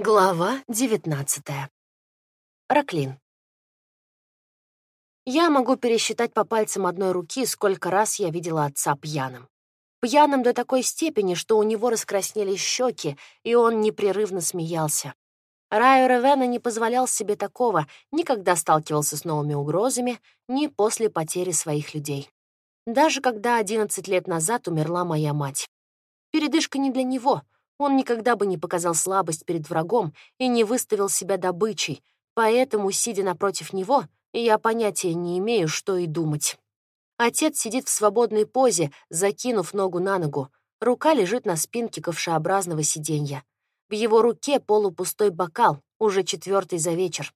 Глава девятнадцатая. Раклин. Я могу пересчитать по пальцам одной руки, сколько раз я видела отца пьяным. Пьяным до такой степени, что у него раскраснелись щеки, и он непрерывно смеялся. Райо Ревена не позволял себе такого, никогда сталкивался с новыми угрозами, ни после потери своих людей. Даже когда 11 лет назад умерла моя мать. Передышка не для него — он никогда бы не показал слабость перед врагом и не выставил себя добычей, поэтому, сидя напротив него, я понятия не имею, что и думать. Отец сидит в свободной позе, закинув ногу на ногу. Рука лежит на спинке ковшеобразного сиденья. В его руке полупустой бокал, уже четвертый за вечер.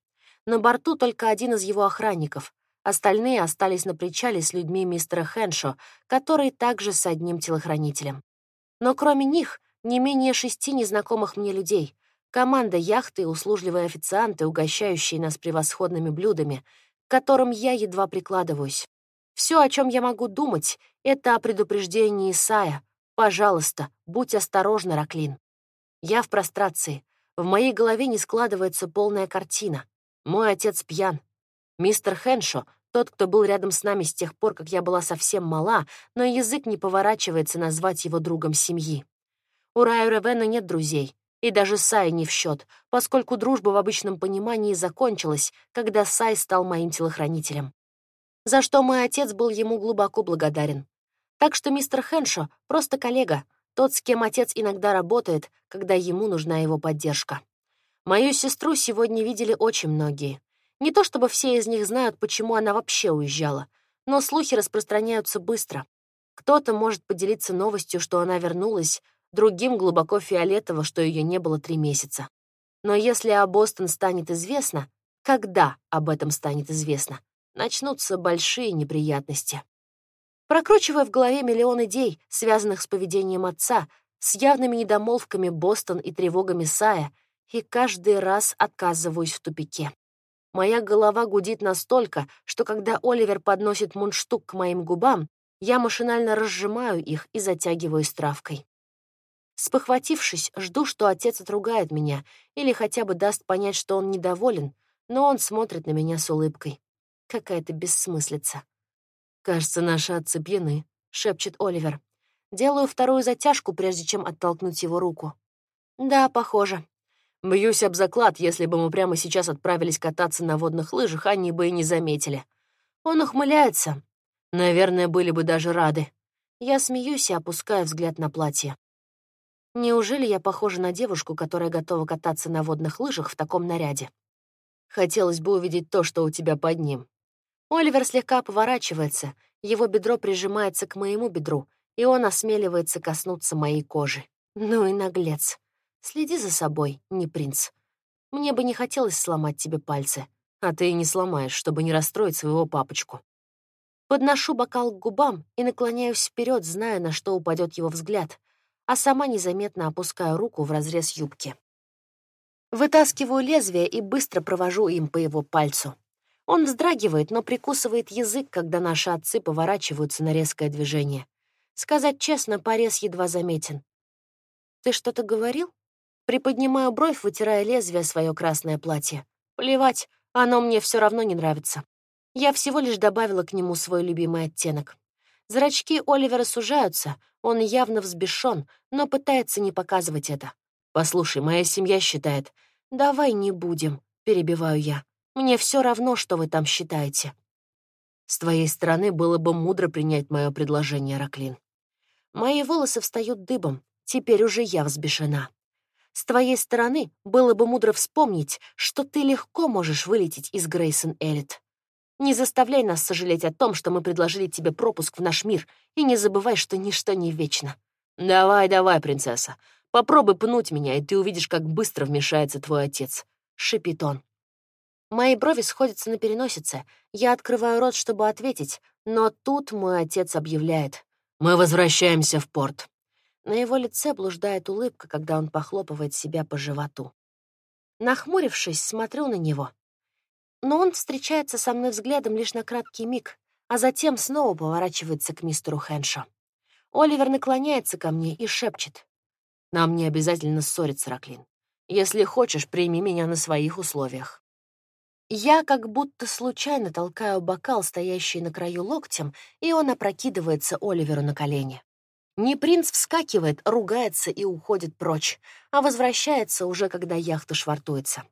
На борту только один из его охранников. Остальные остались на причале с людьми мистера Хэншо, который также с одним телохранителем. Но кроме них не менее шести незнакомых мне людей, команда яхты услужливые официанты, угощающие нас превосходными блюдами, к которым я едва прикладываюсь. Все, о чем я могу думать, это о предупреждении Исая. Пожалуйста, будь осторожна, Раклин. Я в прострации. В моей голове не складывается полная картина. Мой отец пьян. Мистер Хеншо, тот, кто был рядом с нами с тех пор, как я была совсем мала, но язык не поворачивается назвать его другом семьи. У Раю Ревена нет друзей, и даже Сай не в счет, поскольку дружба в обычном понимании закончилась, когда Сай стал моим телохранителем. За что мой отец был ему глубоко благодарен. Так что мистер Хеншо — просто коллега, тот, с кем отец иногда работает, когда ему нужна его поддержка. Мою сестру сегодня видели очень многие. Не то чтобы все из них знают, почему она вообще уезжала, но слухи распространяются быстро. Кто-то может поделиться новостью, что она вернулась, другим глубоко фиолетово, что ее не было три месяца. Но если о Бостон станет известно, когда об этом станет известно, начнутся большие неприятности. Прокручивая в голове миллион идей, связанных с поведением отца, с явными недомолвками Бостон и тревогами Сая, и каждый раз отказываюсь в тупике. Моя голова гудит настолько, что когда Оливер подносит мундштук к моим губам, я машинально разжимаю их и затягиваю травкой. Спохватившись, жду, что отец отругает меня или хотя бы даст понять, что он недоволен, но он смотрит на меня с улыбкой. Какая-то бессмыслица. «Кажется, наши отцы пьяны», — шепчет Оливер. Делаю вторую затяжку, прежде чем оттолкнуть его руку. «Да, похоже». Бьюсь об заклад, если бы мы прямо сейчас отправились кататься на водных лыжах, они бы и не заметили. Он ухмыляется. Наверное, были бы даже рады. Я смеюсь и опускаю взгляд на платье. Неужели я похожа на девушку, которая готова кататься на водных лыжах в таком наряде? Хотелось бы увидеть то, что у тебя под ним. Оливер слегка поворачивается, его бедро прижимается к моему бедру, и он осмеливается коснуться моей кожи. Ну и наглец. Следи за собой, не принц. Мне бы не хотелось сломать тебе пальцы, а ты и не сломаешь, чтобы не расстроить своего папочку. Подношу бокал к губам и наклоняюсь вперед, зная, на что упадет его взгляд — а сама незаметно опускаю руку в разрез юбки. Вытаскиваю лезвие и быстро провожу им по его пальцу. Он вздрагивает, но прикусывает язык, когда наши отцы поворачиваются на резкое движение. Сказать честно, порез едва заметен. «Ты что-то говорил?» Приподнимаю бровь, вытирая лезвие свое красное платье. Плевать, оно мне все равно не нравится. Я всего лишь добавила к нему свой любимый оттенок. Зрачки Оливера сужаются, он явно взбешен, но пытается не показывать это. «Послушай, моя семья считает...» «Давай не будем», — перебиваю я. «Мне все равно, что вы там считаете». С твоей стороны было бы мудро принять мое предложение, Раклин. Мои волосы встают дыбом, теперь уже я взбешена. С твоей стороны было бы мудро вспомнить, что ты легко можешь вылететь из Грейсон Эллит. Не заставляй нас сожалеть о том, что мы предложили тебе пропуск в наш мир, и не забывай, что ничто не вечно. Давай, давай, принцесса, попробуй пнуть меня, и ты увидишь, как быстро вмешается твой отец», — шипит он. Мои брови сходятся на переносице. Я открываю рот, чтобы ответить, но тут мой отец объявляет. «Мы возвращаемся в порт». На его лице блуждает улыбка, когда он похлопывает себя по животу. Нахмурившись, смотрю на него но он встречается со мной взглядом лишь на краткий миг, а затем снова поворачивается к мистеру Хэншо. Оливер наклоняется ко мне и шепчет. «Нам не обязательно ссориться, Раклин. Если хочешь, прими меня на своих условиях». Я как будто случайно толкаю бокал, стоящий на краю локтем, и он опрокидывается Оливеру на колени. Не принц вскакивает, ругается и уходит прочь, а возвращается уже, когда яхта швартуется.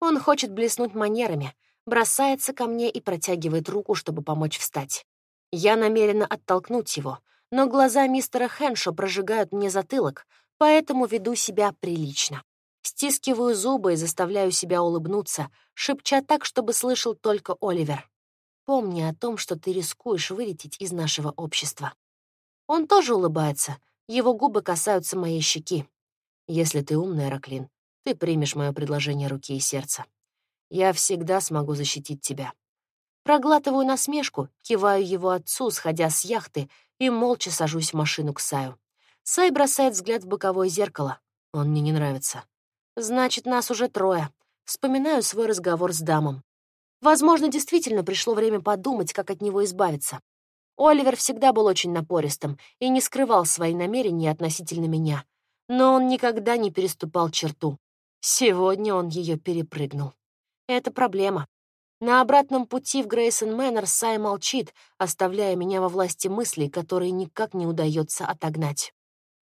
Он хочет блеснуть манерами, бросается ко мне и протягивает руку, чтобы помочь встать. Я намерена оттолкнуть его, но глаза мистера Хэншо прожигают мне затылок, поэтому веду себя прилично. Стискиваю зубы и заставляю себя улыбнуться, шепча так, чтобы слышал только Оливер. Помни о том, что ты рискуешь вылететь из нашего общества. Он тоже улыбается, его губы касаются моей щеки. Если ты умная, Раклин, ты примешь мое предложение руки и сердца. Я всегда смогу защитить тебя. Проглатываю насмешку, киваю его отцу, сходя с яхты, и молча сажусь в машину к Саю. Сай бросает взгляд в боковое зеркало. Он мне не нравится. Значит, нас уже трое. Вспоминаю свой разговор с дамом. Возможно, действительно пришло время подумать, как от него избавиться. Оливер всегда был очень напористым и не скрывал свои намерения относительно меня. Но он никогда не переступал черту. Сегодня он ее перепрыгнул. Это проблема. На обратном пути в Грейсон Мэннер Сай молчит, оставляя меня во власти мыслей, которые никак не удается отогнать.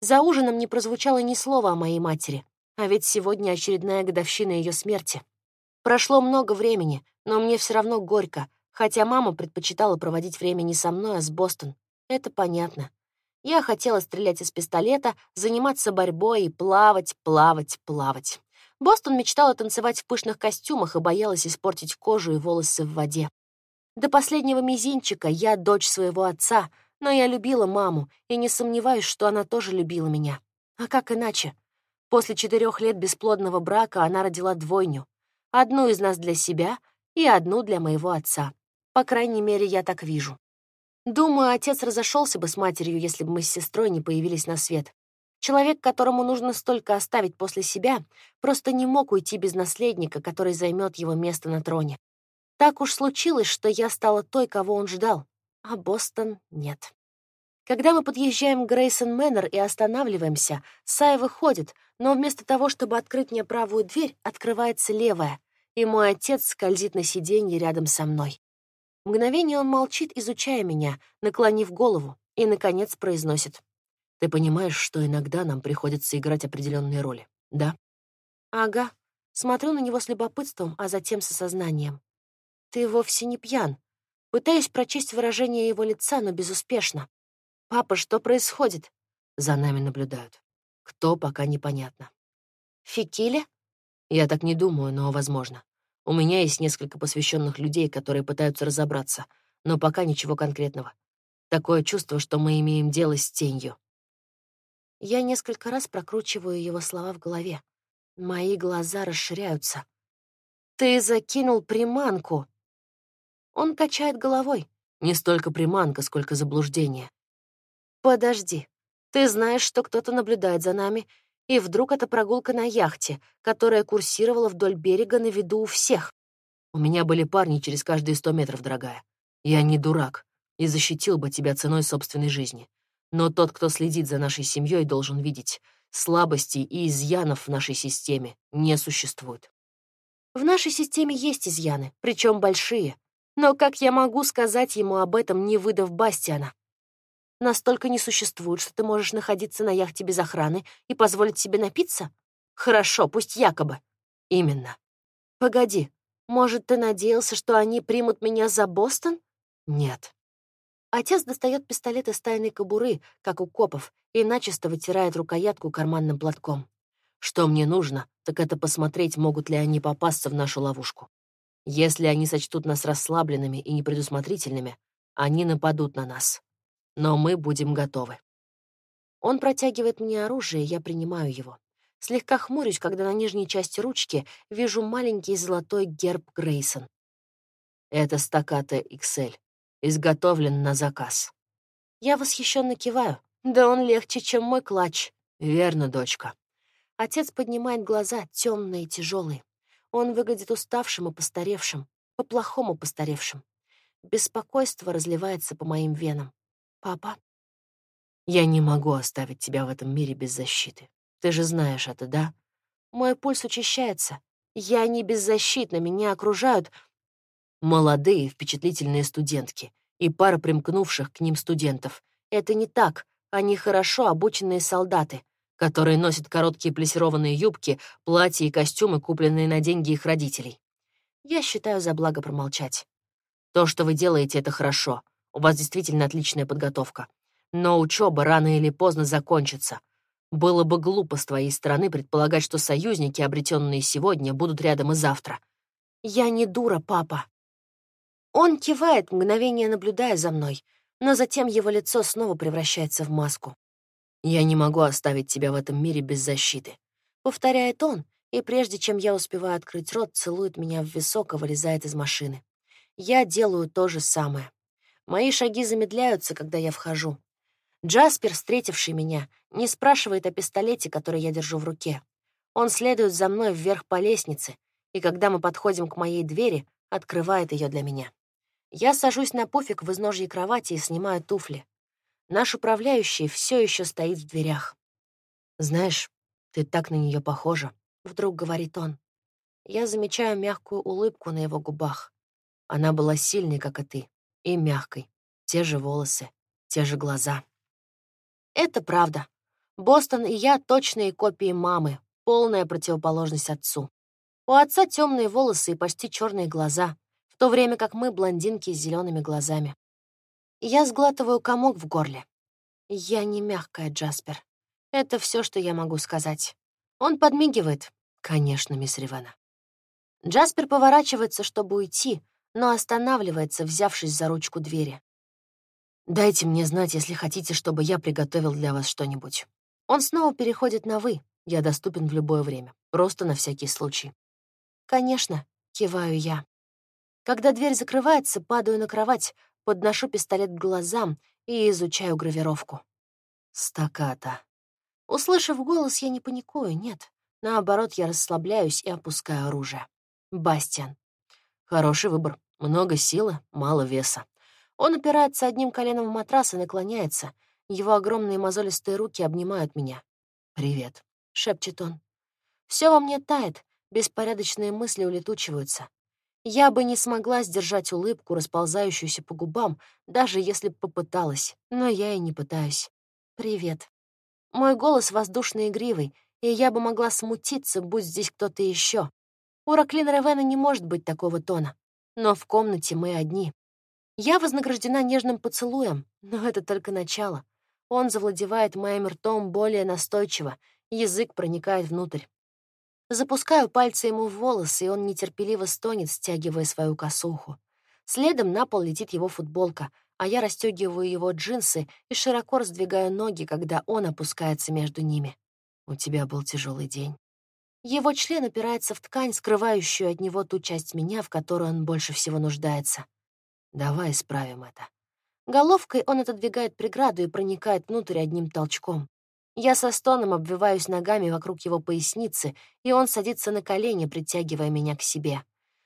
За ужином не прозвучало ни слова о моей матери, а ведь сегодня очередная годовщина ее смерти. Прошло много времени, но мне все равно горько, Хотя мама предпочитала проводить время не со мной, а с Бостон. Это понятно. Я хотела стрелять из пистолета, заниматься борьбой и плавать, плавать, плавать. Бостон мечтала танцевать в пышных костюмах и боялась испортить кожу и волосы в воде. До последнего мизинчика я дочь своего отца, но я любила маму и не сомневаюсь, что она тоже любила меня. А как иначе? После четырех лет бесплодного брака она родила двойню. Одну из нас для себя и одну для моего отца. По крайней мере, я так вижу. Думаю, отец разошелся бы с матерью, если бы мы с сестрой не появились на свет. Человек, которому нужно столько оставить после себя, просто не мог уйти без наследника, который займет его место на троне. Так уж случилось, что я стала той, кого он ждал, а Бостон — нет. Когда мы подъезжаем к Грейсон Мэннер и останавливаемся, Сай выходит, но вместо того, чтобы открыть мне правую дверь, открывается левая, и мой отец скользит на сиденье рядом со мной. Мгновение он молчит, изучая меня, наклонив голову, и, наконец, произносит. «Ты понимаешь, что иногда нам приходится играть определенные роли, да?» «Ага». Смотрю на него с любопытством, а затем с осознанием. «Ты вовсе не пьян». Пытаюсь прочесть выражение его лица, но безуспешно. «Папа, что происходит?» За нами наблюдают. Кто, пока непонятно. «Фикили?» Я так не думаю, но возможно. У меня есть несколько посвященных людей, которые пытаются разобраться, но пока ничего конкретного. Такое чувство, что мы имеем дело с тенью. Я несколько раз прокручиваю его слова в голове. Мои глаза расширяются. «Ты закинул приманку!» Он качает головой. Не столько приманка, сколько заблуждение. «Подожди. Ты знаешь, что кто-то наблюдает за нами, и вдруг это прогулка на яхте, которая курсировала вдоль берега на виду у всех. У меня были парни через каждые сто метров, дорогая. Я не дурак и защитил бы тебя ценой собственной жизни. Но тот, кто следит за нашей семьей, должен видеть, слабостей и изъянов в нашей системе не существует. В нашей системе есть изъяны, причем большие. Но как я могу сказать ему об этом, не выдав Бастиана? настолько не существует, что ты можешь находиться на яхте без охраны и позволить себе напиться? Хорошо, пусть якобы. Именно. Погоди, может, ты надеялся, что они примут меня за Бостон? Нет. Отец достает пистолет из тайной кобуры, как у копов, и начисто вытирает рукоятку карманным платком. Что мне нужно, так это посмотреть, могут ли они попасться в нашу ловушку. Если они сочтут нас расслабленными и непредусмотрительными, они нападут на нас но мы будем готовы. Он протягивает мне оружие, я принимаю его. Слегка хмурюсь, когда на нижней части ручки вижу маленький золотой герб Грейсон. Это стаката XL, изготовлен на заказ. Я восхищенно киваю. Да он легче, чем мой клатч. Верно, дочка. Отец поднимает глаза, темные и тяжелые. Он выглядит уставшим и постаревшим, по-плохому постаревшим. Беспокойство разливается по моим венам. «Папа?» «Я не могу оставить тебя в этом мире без защиты. Ты же знаешь это, да? Мой пульс учащается. Я не беззащитна, меня окружают молодые впечатлительные студентки и пара примкнувших к ним студентов. Это не так, они хорошо обученные солдаты, которые носят короткие плессированные юбки, платья и костюмы, купленные на деньги их родителей. Я считаю за благо промолчать. То, что вы делаете, это хорошо. У вас действительно отличная подготовка. Но учеба рано или поздно закончится. Было бы глупо с твоей стороны предполагать, что союзники, обретенные сегодня, будут рядом и завтра. Я не дура, папа. Он кивает, мгновение наблюдая за мной, но затем его лицо снова превращается в маску. «Я не могу оставить тебя в этом мире без защиты», — повторяет он, и прежде чем я успеваю открыть рот, целует меня в висок и вылезает из машины. Я делаю то же самое. Мои шаги замедляются, когда я вхожу. Джаспер, встретивший меня, не спрашивает о пистолете, который я держу в руке. Он следует за мной вверх по лестнице, и когда мы подходим к моей двери, открывает ее для меня. Я сажусь на пуфик в изножье кровати и снимаю туфли. Наш управляющий все еще стоит в дверях. «Знаешь, ты так на нее похожа», — вдруг говорит он. Я замечаю мягкую улыбку на его губах. Она была сильной, как и ты, и мягкой. Те же волосы, те же глаза. Это правда. Бостон и я — точные копии мамы, полная противоположность отцу. У отца темные волосы и почти черные глаза, то время как мы — блондинки с зелеными глазами. Я сглатываю комок в горле. Я не мягкая, Джаспер. Это все, что я могу сказать. Он подмигивает. Конечно, мисс Ривена. Джаспер поворачивается, чтобы уйти, но останавливается, взявшись за ручку двери. «Дайте мне знать, если хотите, чтобы я приготовил для вас что-нибудь». Он снова переходит на «вы». Я доступен в любое время. Просто на всякий случай. «Конечно», — киваю я. Когда дверь закрывается, падаю на кровать, подношу пистолет к глазам и изучаю гравировку. Стаката. Услышав голос, я не паникую, нет. Наоборот, я расслабляюсь и опускаю оружие. Бастиан. Хороший выбор. Много силы, мало веса. Он опирается одним коленом в матрас и наклоняется. Его огромные мозолистые руки обнимают меня. «Привет», — шепчет он. Все во мне тает, беспорядочные мысли улетучиваются. Я бы не смогла сдержать улыбку, расползающуюся по губам, даже если попыталась, но я и не пытаюсь. «Привет». Мой голос воздушно-игривый, и я бы могла смутиться, будь здесь кто-то еще. У Раклина Ревена не может быть такого тона. Но в комнате мы одни. Я вознаграждена нежным поцелуем, но это только начало. Он завладевает моим ртом более настойчиво, язык проникает внутрь. Запускаю пальцы ему в волосы, и он нетерпеливо стонет, стягивая свою косуху. Следом на пол летит его футболка, а я расстегиваю его джинсы и широко раздвигаю ноги, когда он опускается между ними. У тебя был тяжелый день. Его член опирается в ткань, скрывающую от него ту часть меня, в которой он больше всего нуждается. Давай исправим это. Головкой он отодвигает преграду и проникает внутрь одним толчком. Я со стоном обвиваюсь ногами вокруг его поясницы, и он садится на колени, притягивая меня к себе.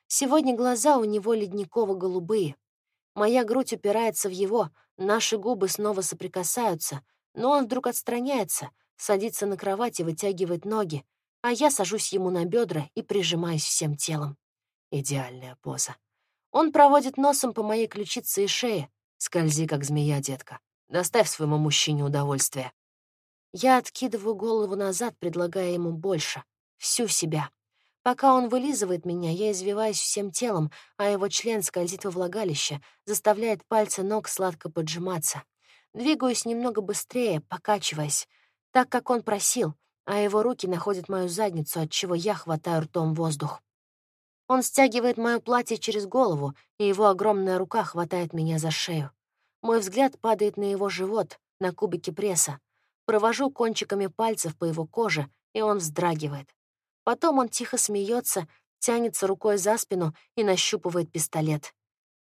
Сегодня глаза у него ледниково-голубые. Моя грудь упирается в его, наши губы снова соприкасаются, но он вдруг отстраняется, садится на кровать и вытягивает ноги, а я сажусь ему на бедра и прижимаюсь всем телом. Идеальная поза. Он проводит носом по моей ключице и шее. Скользи, как змея, детка. Доставь своему мужчине удовольствие. Я откидываю голову назад, предлагая ему больше, всю себя. Пока он вылизывает меня, я извиваюсь всем телом, а его член скользит во влагалище, заставляет пальцы ног сладко поджиматься. Двигаюсь немного быстрее, покачиваясь, так, как он просил, а его руки находят мою задницу, от чего я хватаю ртом воздух. Он стягивает мое платье через голову, и его огромная рука хватает меня за шею. Мой взгляд падает на его живот, на кубики пресса. Провожу кончиками пальцев по его коже, и он вздрагивает. Потом он тихо смеется, тянется рукой за спину и нащупывает пистолет.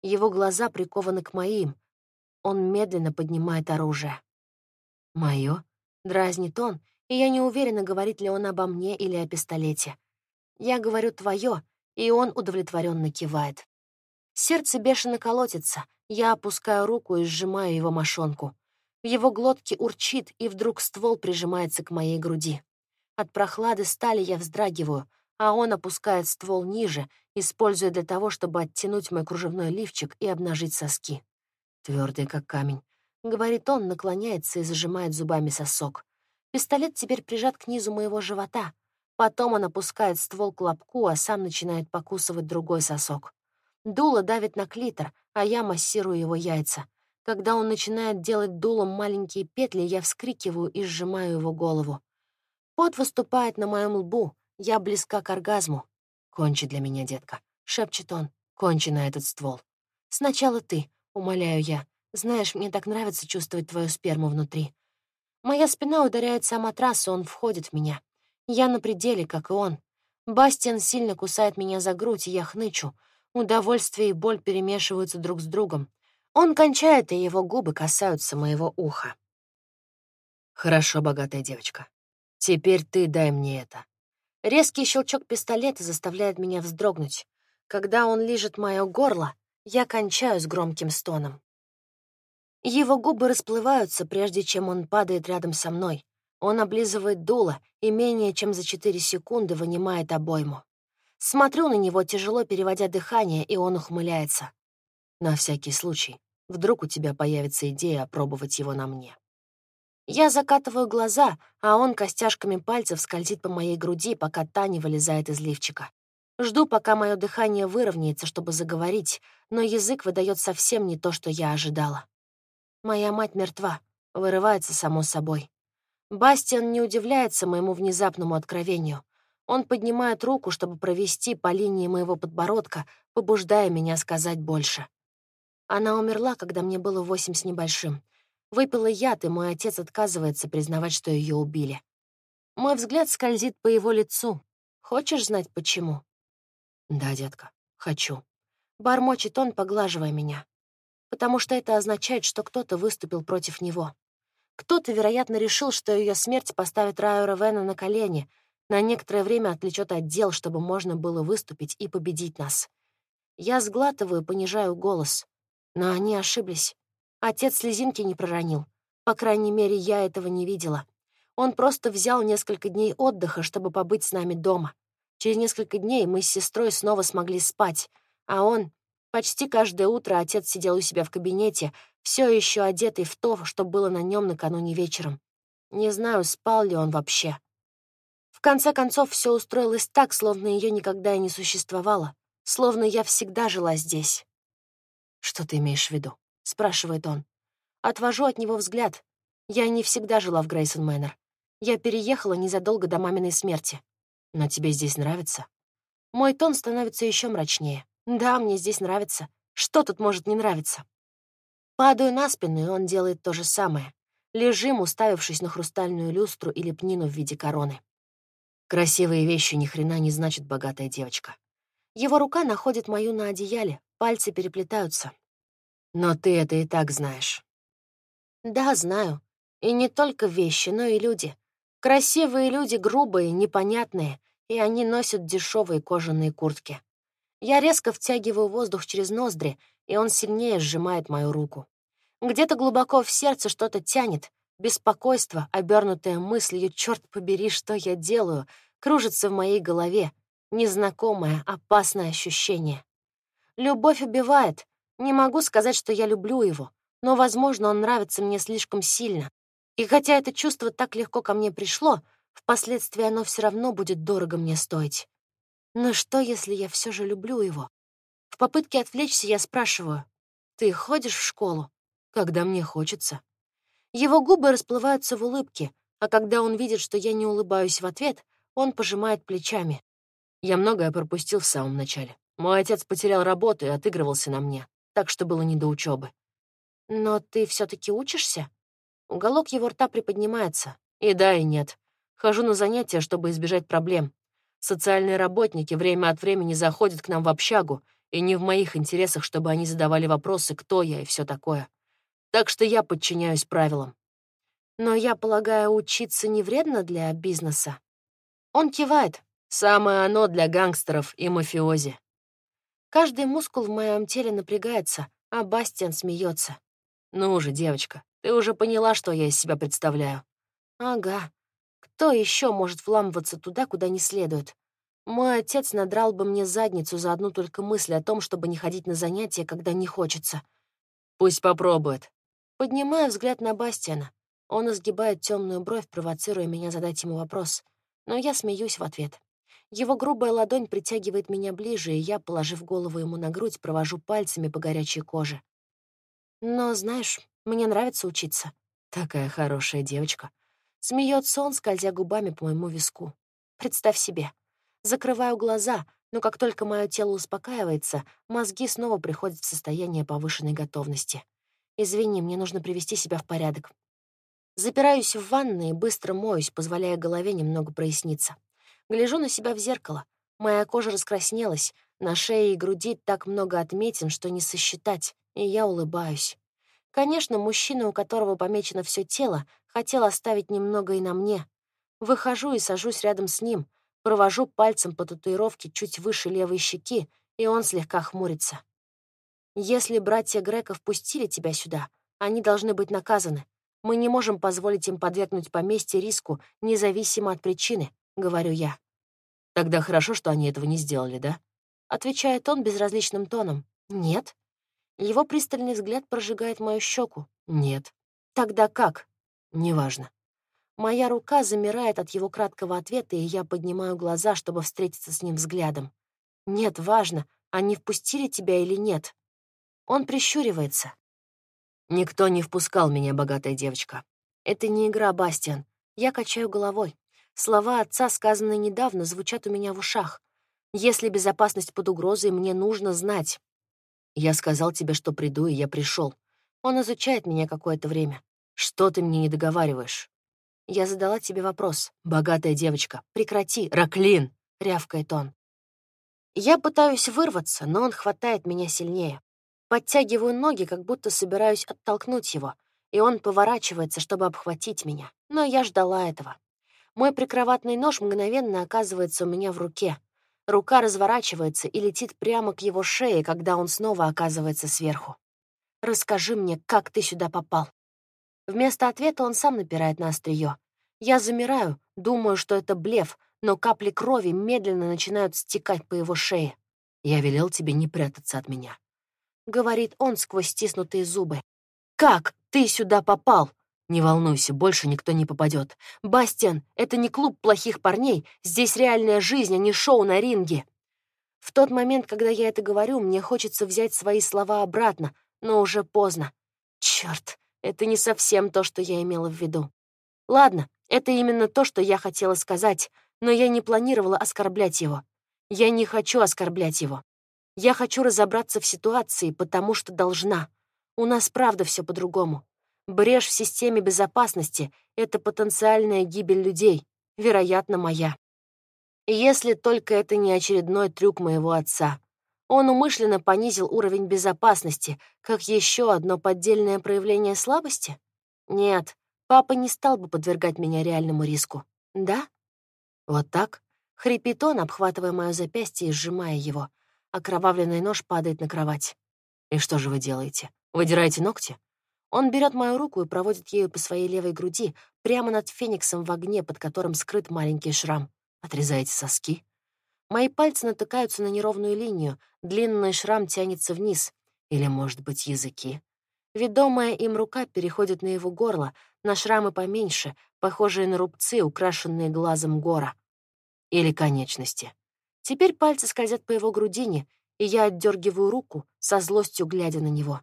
Его глаза прикованы к моим. Он медленно поднимает оружие. «Моё?» — дразнит он, и я не уверена, говорит ли он обо мне или о пистолете. Я говорю «твоё», и он удовлетворенно кивает. Сердце бешено колотится, я опускаю руку и сжимаю его мошонку. В его глотке урчит, и вдруг ствол прижимается к моей груди. От прохлады стали я вздрагиваю, а он опускает ствол ниже, используя для того, чтобы оттянуть мой кружевной лифчик и обнажить соски. Твердый как камень. Говорит он, наклоняется и зажимает зубами сосок. Пистолет теперь прижат к низу моего живота. Потом он опускает ствол к лобку, а сам начинает покусывать другой сосок. Дуло давит на клитор, а я массирую его яйца. Когда он начинает делать дулом маленькие петли, я вскрикиваю и сжимаю его голову. Пот выступает на моем лбу, я близка к оргазму. «Кончи для меня, детка», — шепчет он, — «кончи на этот ствол». «Сначала ты», — умоляю я. «Знаешь, мне так нравится чувствовать твою сперму внутри». Моя спина ударяется о матрас, и он входит в меня. Я на пределе, как и он. Бастиан сильно кусает меня за грудь, и я хнычу. Удовольствие и боль перемешиваются друг с другом. Он кончает, и его губы касаются моего уха. «Хорошо, богатая девочка. Теперь ты дай мне это». Резкий щелчок пистолета заставляет меня вздрогнуть. Когда он лижет мое горло, я кончаю с громким стоном. Его губы расплываются, прежде чем он падает рядом со мной. Он облизывает дуло и менее чем за 4 секунды вынимает обойму. Смотрю на него, тяжело переводя дыхание, и он ухмыляется. На всякий случай, вдруг у тебя появится идея опробовать его на мне. Я закатываю глаза, а он костяшками пальцев скользит по моей груди, пока та не вылезает из лифчика. Жду, пока мое дыхание выровняется, чтобы заговорить, но язык выдает совсем не то, что я ожидала. Моя мать мертва, вырывается само собой. Бастиан не удивляется моему внезапному откровению. Он поднимает руку, чтобы провести по линии моего подбородка, побуждая меня сказать больше. Она умерла, когда мне было восемь с небольшим. Выпила яд, и мой отец отказывается признавать, что ее убили. Мой взгляд скользит по его лицу. Хочешь знать, почему? Да, детка, хочу. Бормочет он, поглаживая меня. Потому что это означает, что кто-то выступил против него. Кто-то, вероятно, решил, что ее смерть поставит Раю Равена на колени, на некоторое время отвлечет отдел, чтобы можно было выступить и победить нас. Я сглатываю, понижаю голос. Но они ошиблись. Отец слезинки не проронил. По крайней мере, я этого не видела. Он просто взял несколько дней отдыха, чтобы побыть с нами дома. Через несколько дней мы с сестрой снова смогли спать, а он... Почти каждое утро отец сидел у себя в кабинете, все еще одетый в то, что было на нем накануне вечером. Не знаю, спал ли он вообще. В конце концов, все устроилось так, словно ее никогда и не существовало, словно я всегда жила здесь. «Что ты имеешь в виду?» — спрашивает он. Отвожу от него взгляд. Я не всегда жила в Грейсон Мэннер. Я переехала незадолго до маминой смерти. Но тебе здесь нравится? Мой тон становится еще мрачнее. Да, мне здесь нравится. Что тут может не нравиться? Падаю на спину, и он делает то же самое. Лежим, уставившись на хрустальную люстру или пнину в виде короны. Красивые вещи ни хрена не значит богатая девочка. Его рука находит мою на одеяле, пальцы переплетаются. Но ты это и так знаешь. Да, знаю. И не только вещи, но и люди. Красивые люди грубые, непонятные, и они носят дешевые кожаные куртки. Я резко втягиваю воздух через ноздри, и он сильнее сжимает мою руку. Где-то глубоко в сердце что-то тянет, беспокойство, обернутое мыслью «Черт побери, что я делаю!» кружится в моей голове, незнакомое, опасное ощущение. Любовь убивает, не могу сказать, что я люблю его, но, возможно, он нравится мне слишком сильно. И хотя это чувство так легко ко мне пришло, впоследствии оно все равно будет дорого мне стоить. Но что, если я все же люблю его? В попытке отвлечься я спрашиваю, «Ты ходишь в школу?» «Когда мне хочется». Его губы расплываются в улыбке, а когда он видит, что я не улыбаюсь в ответ, он пожимает плечами. Я многое пропустил в самом начале. Мой отец потерял работу и отыгрывался на мне так что было не до учебы. Но ты все таки учишься? Уголок его рта приподнимается. И да, и нет. Хожу на занятия, чтобы избежать проблем. Социальные работники время от времени заходят к нам в общагу, и не в моих интересах, чтобы они задавали вопросы, кто я и все такое. Так что я подчиняюсь правилам. Но я полагаю, учиться не вредно для бизнеса. Он кивает. Самое оно для гангстеров и мафиози. Каждый мускул в моем теле напрягается, а Бастиан смеется. «Ну уже, девочка, ты уже поняла, что я из себя представляю». «Ага. Кто еще может вламываться туда, куда не следует? Мой отец надрал бы мне задницу за одну только мысль о том, чтобы не ходить на занятия, когда не хочется. Пусть попробует. Поднимаю взгляд на Бастиана. Он изгибает темную бровь, провоцируя меня задать ему вопрос. Но я смеюсь в ответ. Его грубая ладонь притягивает меня ближе, и я, положив голову ему на грудь, провожу пальцами по горячей коже. Но, знаешь, мне нравится учиться. Такая хорошая девочка. Смеется он, скользя губами по моему виску. Представь себе. Закрываю глаза, но как только мое тело успокаивается, мозги снова приходят в состояние повышенной готовности. Извини, мне нужно привести себя в порядок. Запираюсь в ванной и быстро моюсь, позволяя голове немного проясниться. Гляжу на себя в зеркало. Моя кожа раскраснелась, на шее и груди так много отметин, что не сосчитать, и я улыбаюсь. Конечно, мужчина, у которого помечено все тело, хотел оставить немного и на мне. Выхожу и сажусь рядом с ним, провожу пальцем по татуировке чуть выше левой щеки, и он слегка хмурится. Если братья Грека впустили тебя сюда, они должны быть наказаны. Мы не можем позволить им подвергнуть поместье риску, независимо от причины, — говорю я. Тогда хорошо, что они этого не сделали, да? Отвечает он безразличным тоном. Нет. Его пристальный взгляд прожигает мою щеку. Нет. Тогда как? Неважно. Моя рука замирает от его краткого ответа, и я поднимаю глаза, чтобы встретиться с ним взглядом. Нет, важно, они впустили тебя или нет. Он прищуривается. Никто не впускал меня, богатая девочка. Это не игра, Бастиан. Я качаю головой. Слова отца, сказанные недавно, звучат у меня в ушах. Если безопасность под угрозой, мне нужно знать. Я сказал тебе, что приду, и я пришел. Он изучает меня какое-то время. Что ты мне не договариваешь? Я задала тебе вопрос. Богатая девочка. Прекрати. Раклин! Рявкает он. Я пытаюсь вырваться, но он хватает меня сильнее. Подтягиваю ноги, как будто собираюсь оттолкнуть его, и он поворачивается, чтобы обхватить меня. Но я ждала этого. Мой прикроватный нож мгновенно оказывается у меня в руке. Рука разворачивается и летит прямо к его шее, когда он снова оказывается сверху. «Расскажи мне, как ты сюда попал?» Вместо ответа он сам напирает на острие. Я замираю, думаю, что это блеф, но капли крови медленно начинают стекать по его шее. «Я велел тебе не прятаться от меня», — говорит он сквозь стиснутые зубы. «Как ты сюда попал?» Не волнуйся, больше никто не попадет. Бастиан, это не клуб плохих парней, здесь реальная жизнь, а не шоу на ринге. В тот момент, когда я это говорю, мне хочется взять свои слова обратно, но уже поздно. Черт, это не совсем то, что я имела в виду. Ладно, это именно то, что я хотела сказать, но я не планировала оскорблять его. Я не хочу оскорблять его. Я хочу разобраться в ситуации, потому что должна. У нас правда все по-другому. Брешь в системе безопасности — это потенциальная гибель людей, вероятно, моя. Если только это не очередной трюк моего отца. Он умышленно понизил уровень безопасности, как еще одно поддельное проявление слабости? Нет, папа не стал бы подвергать меня реальному риску. Да? Вот так? Хрипит он, обхватывая мое запястье и сжимая его. Окровавленный нож падает на кровать. И что же вы делаете? Выдираете ногти? Он берет мою руку и проводит ею по своей левой груди, прямо над фениксом в огне, под которым скрыт маленький шрам. Отрезаете соски? Мои пальцы натыкаются на неровную линию, длинный шрам тянется вниз. Или, может быть, языки? Ведомая им рука переходит на его горло, на шрамы поменьше, похожие на рубцы, украшенные глазом гора. Или конечности. Теперь пальцы скользят по его грудине, и я отдергиваю руку, со злостью глядя на него.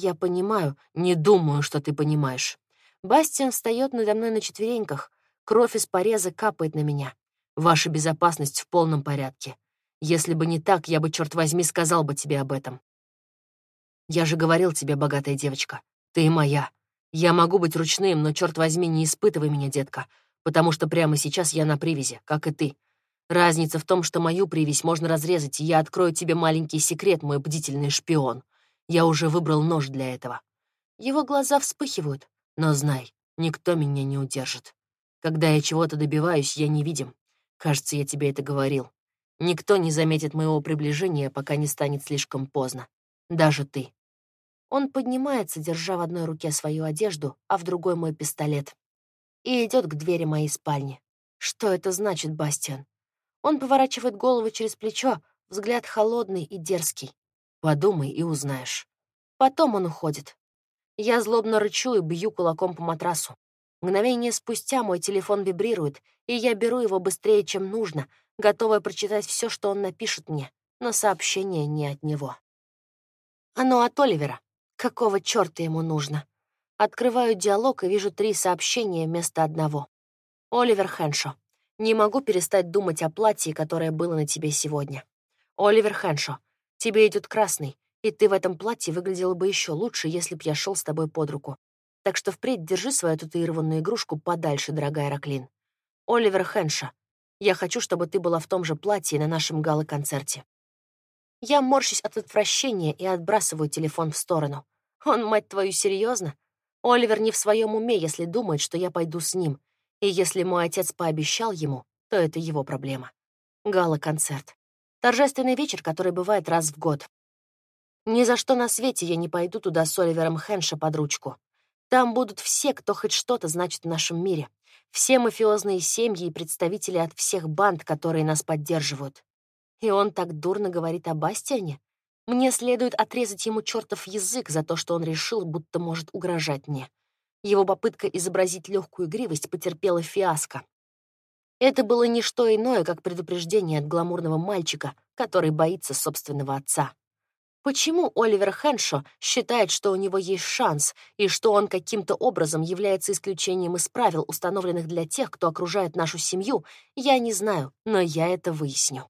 Я понимаю, не думаю, что ты понимаешь. Бастиан встает надо мной на четвереньках. Кровь из пореза капает на меня. Ваша безопасность в полном порядке. Если бы не так, я бы, черт возьми, сказал бы тебе об этом. Я же говорил тебе, богатая девочка, ты моя. Я могу быть ручным, но, черт возьми, не испытывай меня, детка, потому что прямо сейчас я на привязи, как и ты. Разница в том, что мою привязь можно разрезать, и я открою тебе маленький секрет, мой бдительный шпион. Я уже выбрал нож для этого. Его глаза вспыхивают. Но знай, никто меня не удержит. Когда я чего-то добиваюсь, я невидим. Кажется, я тебе это говорил. Никто не заметит моего приближения, пока не станет слишком поздно. Даже ты. Он поднимается, держа в одной руке свою одежду, а в другой мой пистолет. и идет к двери моей спальни. Что это значит, Бастиан? Он поворачивает голову через плечо, взгляд холодный и дерзкий. Подумай и узнаешь. Потом он уходит. Я злобно рычу и бью кулаком по матрасу. Мгновение спустя мой телефон вибрирует, и я беру его быстрее, чем нужно, готовая прочитать все, что он напишет мне, но сообщение не от него. Оно от Оливера. Какого черта ему нужно? Открываю диалог и вижу три сообщения вместо одного. Оливер Хэншо. Не могу перестать думать о платье, которое было на тебе сегодня. Оливер Хэншо. Тебе идет красный, и ты в этом платье выглядела бы еще лучше, если б я шел с тобой под руку. Так что впредь держи свою татуированную игрушку подальше, дорогая Раклин. Оливер Хэнша, я хочу, чтобы ты была в том же платье на нашем гала-концерте. Я морщусь от отвращения и отбрасываю телефон в сторону. Он, мать твою, серьезно? Оливер не в своем уме, если думает, что я пойду с ним. И если мой отец пообещал ему, то это его проблема. Гала-концерт. Торжественный вечер, который бывает раз в год. Ни за что на свете я не пойду туда с Оливером Хэнша под ручку. Там будут все, кто хоть что-то значит в нашем мире. Все мафиозные семьи и представители от всех банд, которые нас поддерживают. И он так дурно говорит о Бастиане? Мне следует отрезать ему чертов язык за то, что он решил, будто может угрожать мне. Его попытка изобразить легкую игривость потерпела фиаско. Это было не что иное, как предупреждение от гламурного мальчика, который боится собственного отца. Почему Оливер Хэншо считает, что у него есть шанс, и что он каким-то образом является исключением из правил, установленных для тех, кто окружает нашу семью, я не знаю, но я это выясню.